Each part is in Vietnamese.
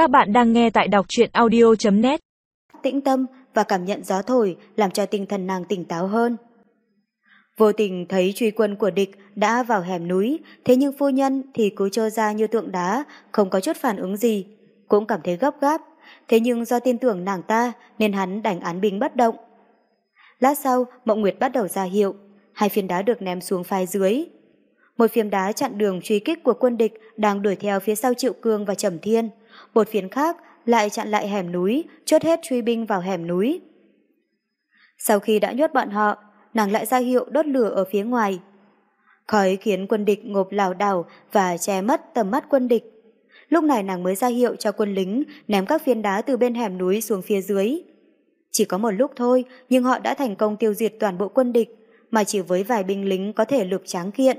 Các bạn đang nghe tại đọc truyện audio.net Tĩnh tâm và cảm nhận gió thổi làm cho tinh thần nàng tỉnh táo hơn. Vô tình thấy truy quân của địch đã vào hẻm núi, thế nhưng phu nhân thì cứ trơ ra như tượng đá, không có chút phản ứng gì, cũng cảm thấy gấp gáp. Thế nhưng do tin tưởng nàng ta nên hắn đành án binh bất động. Lát sau, Mộng Nguyệt bắt đầu ra hiệu, hai phiến đá được ném xuống phai dưới. Một phiến đá chặn đường truy kích của quân địch đang đuổi theo phía sau Triệu Cương và Trầm Thiên. Một phiến khác lại chặn lại hẻm núi, chốt hết truy binh vào hẻm núi. Sau khi đã nhốt bọn họ, nàng lại ra hiệu đốt lửa ở phía ngoài. Khói khiến quân địch ngộp lảo đảo và che mất tầm mắt quân địch. Lúc này nàng mới ra hiệu cho quân lính ném các phiến đá từ bên hẻm núi xuống phía dưới. Chỉ có một lúc thôi, nhưng họ đã thành công tiêu diệt toàn bộ quân địch, mà chỉ với vài binh lính có thể lực tráng kiện.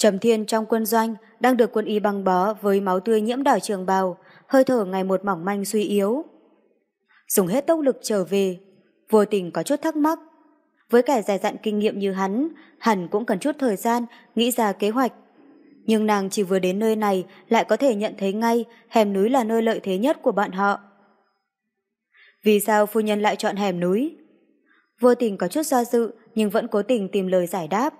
Trầm Thiên trong quân doanh đang được quân y băng bó với máu tươi nhiễm đỏ trường bào, hơi thở ngày một mỏng manh suy yếu. Dùng hết tốc lực trở về, vô tình có chút thắc mắc. Với kẻ dài dặn kinh nghiệm như hắn, hẳn cũng cần chút thời gian nghĩ ra kế hoạch. Nhưng nàng chỉ vừa đến nơi này lại có thể nhận thấy ngay hẻm núi là nơi lợi thế nhất của bọn họ. Vì sao phu nhân lại chọn hẻm núi? Vô tình có chút do dự nhưng vẫn cố tình tìm lời giải đáp.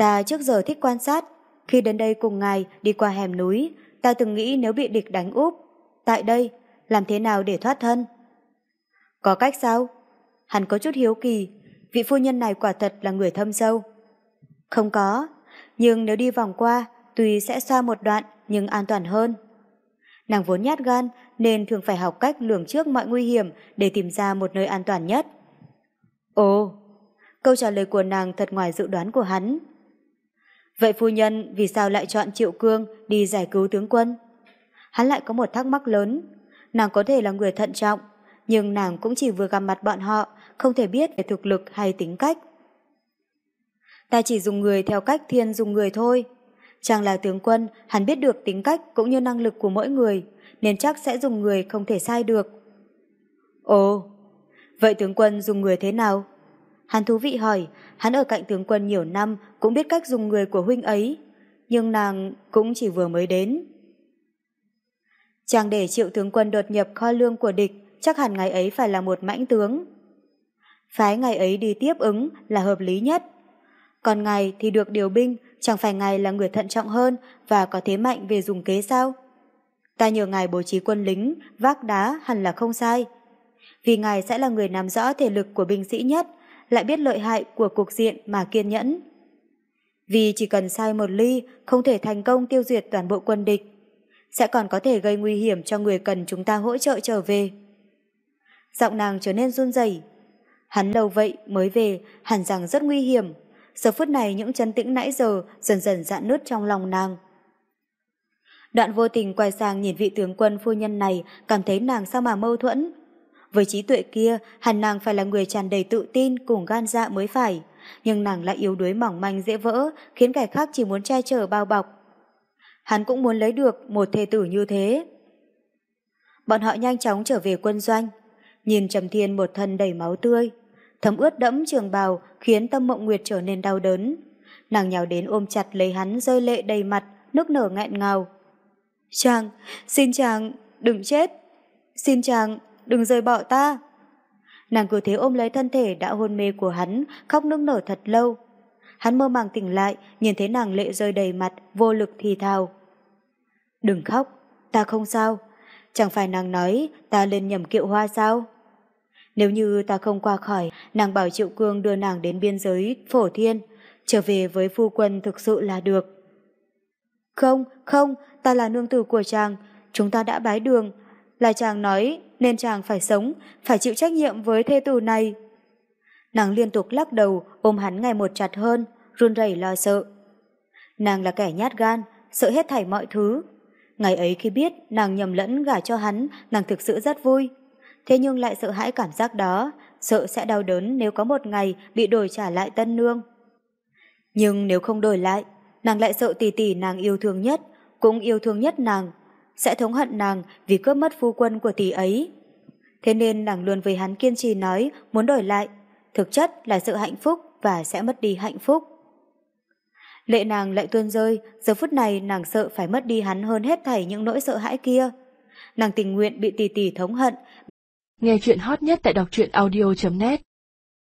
Ta trước giờ thích quan sát, khi đến đây cùng ngài đi qua hẻm núi, ta từng nghĩ nếu bị địch đánh úp, tại đây, làm thế nào để thoát thân? Có cách sao? Hắn có chút hiếu kỳ, vị phu nhân này quả thật là người thâm sâu. Không có, nhưng nếu đi vòng qua, tuy sẽ xa một đoạn nhưng an toàn hơn. Nàng vốn nhát gan nên thường phải học cách lường trước mọi nguy hiểm để tìm ra một nơi an toàn nhất. Ồ, câu trả lời của nàng thật ngoài dự đoán của hắn. Vậy phu nhân vì sao lại chọn Triệu Cương đi giải cứu tướng quân? Hắn lại có một thắc mắc lớn. Nàng có thể là người thận trọng, nhưng nàng cũng chỉ vừa gặp mặt bọn họ, không thể biết về thực lực hay tính cách. Ta chỉ dùng người theo cách thiên dùng người thôi. Chàng là tướng quân, hắn biết được tính cách cũng như năng lực của mỗi người, nên chắc sẽ dùng người không thể sai được. Ồ, vậy tướng quân dùng người thế nào? Hắn thú vị hỏi, hắn ở cạnh tướng quân nhiều năm cũng biết cách dùng người của huynh ấy, nhưng nàng cũng chỉ vừa mới đến. Chàng để triệu tướng quân đột nhập kho lương của địch, chắc hẳn ngày ấy phải là một mãnh tướng. Phái ngày ấy đi tiếp ứng là hợp lý nhất. Còn ngài thì được điều binh, chẳng phải ngài là người thận trọng hơn và có thế mạnh về dùng kế sao? Ta nhờ ngài bố trí quân lính, vác đá hẳn là không sai. Vì ngài sẽ là người nắm rõ thể lực của binh sĩ nhất, lại biết lợi hại của cuộc diện mà kiên nhẫn. Vì chỉ cần sai một ly, không thể thành công tiêu diệt toàn bộ quân địch, sẽ còn có thể gây nguy hiểm cho người cần chúng ta hỗ trợ trở về. Giọng nàng trở nên run rẩy. Hắn lâu vậy mới về, hẳn rằng rất nguy hiểm. Giờ phút này những chân tĩnh nãy giờ dần dần dạn nứt trong lòng nàng. Đoạn vô tình quay sang nhìn vị tướng quân phu nhân này, cảm thấy nàng sao mà mâu thuẫn. Với trí tuệ kia, hẳn nàng phải là người tràn đầy tự tin cùng gan dạ mới phải. Nhưng nàng lại yếu đuối mỏng manh dễ vỡ, khiến kẻ khác chỉ muốn che chở bao bọc. Hắn cũng muốn lấy được một thê tử như thế. Bọn họ nhanh chóng trở về quân doanh. Nhìn Trầm Thiên một thân đầy máu tươi. Thấm ướt đẫm trường bào khiến tâm mộng nguyệt trở nên đau đớn. Nàng nhào đến ôm chặt lấy hắn rơi lệ đầy mặt, nước nở nghẹn ngào. Chàng, xin chàng, đừng chết. Xin chàng, đừng rời bỏ ta. Nàng cứ thế ôm lấy thân thể đã hôn mê của hắn, khóc nức nở thật lâu. Hắn mơ màng tỉnh lại, nhìn thấy nàng lệ rơi đầy mặt, vô lực thì thào. Đừng khóc, ta không sao. Chẳng phải nàng nói ta lên nhầm kiệu hoa sao? Nếu như ta không qua khỏi, nàng bảo Triệu Cương đưa nàng đến biên giới phổ thiên, trở về với phu quân thực sự là được. Không, không, ta là nương tử của chàng, chúng ta đã bái đường, là chàng nói nên chàng phải sống, phải chịu trách nhiệm với thê tử này. Nàng liên tục lắc đầu, ôm hắn ngày một chặt hơn, run rẩy lo sợ. Nàng là kẻ nhát gan, sợ hết thảy mọi thứ. Ngày ấy khi biết nàng nhầm lẫn gả cho hắn, nàng thực sự rất vui. Thế nhưng lại sợ hãi cảm giác đó, sợ sẽ đau đớn nếu có một ngày bị đổi trả lại tân nương. Nhưng nếu không đổi lại, nàng lại sợ tỷ tỷ nàng yêu thương nhất, cũng yêu thương nhất nàng, sẽ thống hận nàng vì cướp mất phu quân của tỷ ấy. Thế nên nàng luôn với hắn kiên trì nói muốn đổi lại, thực chất là sự hạnh phúc và sẽ mất đi hạnh phúc. Lệ nàng lại tuôn rơi, giờ phút này nàng sợ phải mất đi hắn hơn hết thảy những nỗi sợ hãi kia. Nàng tình nguyện bị tỷ tỷ thống hận. Nghe chuyện hot nhất tại đọc truyện audio.net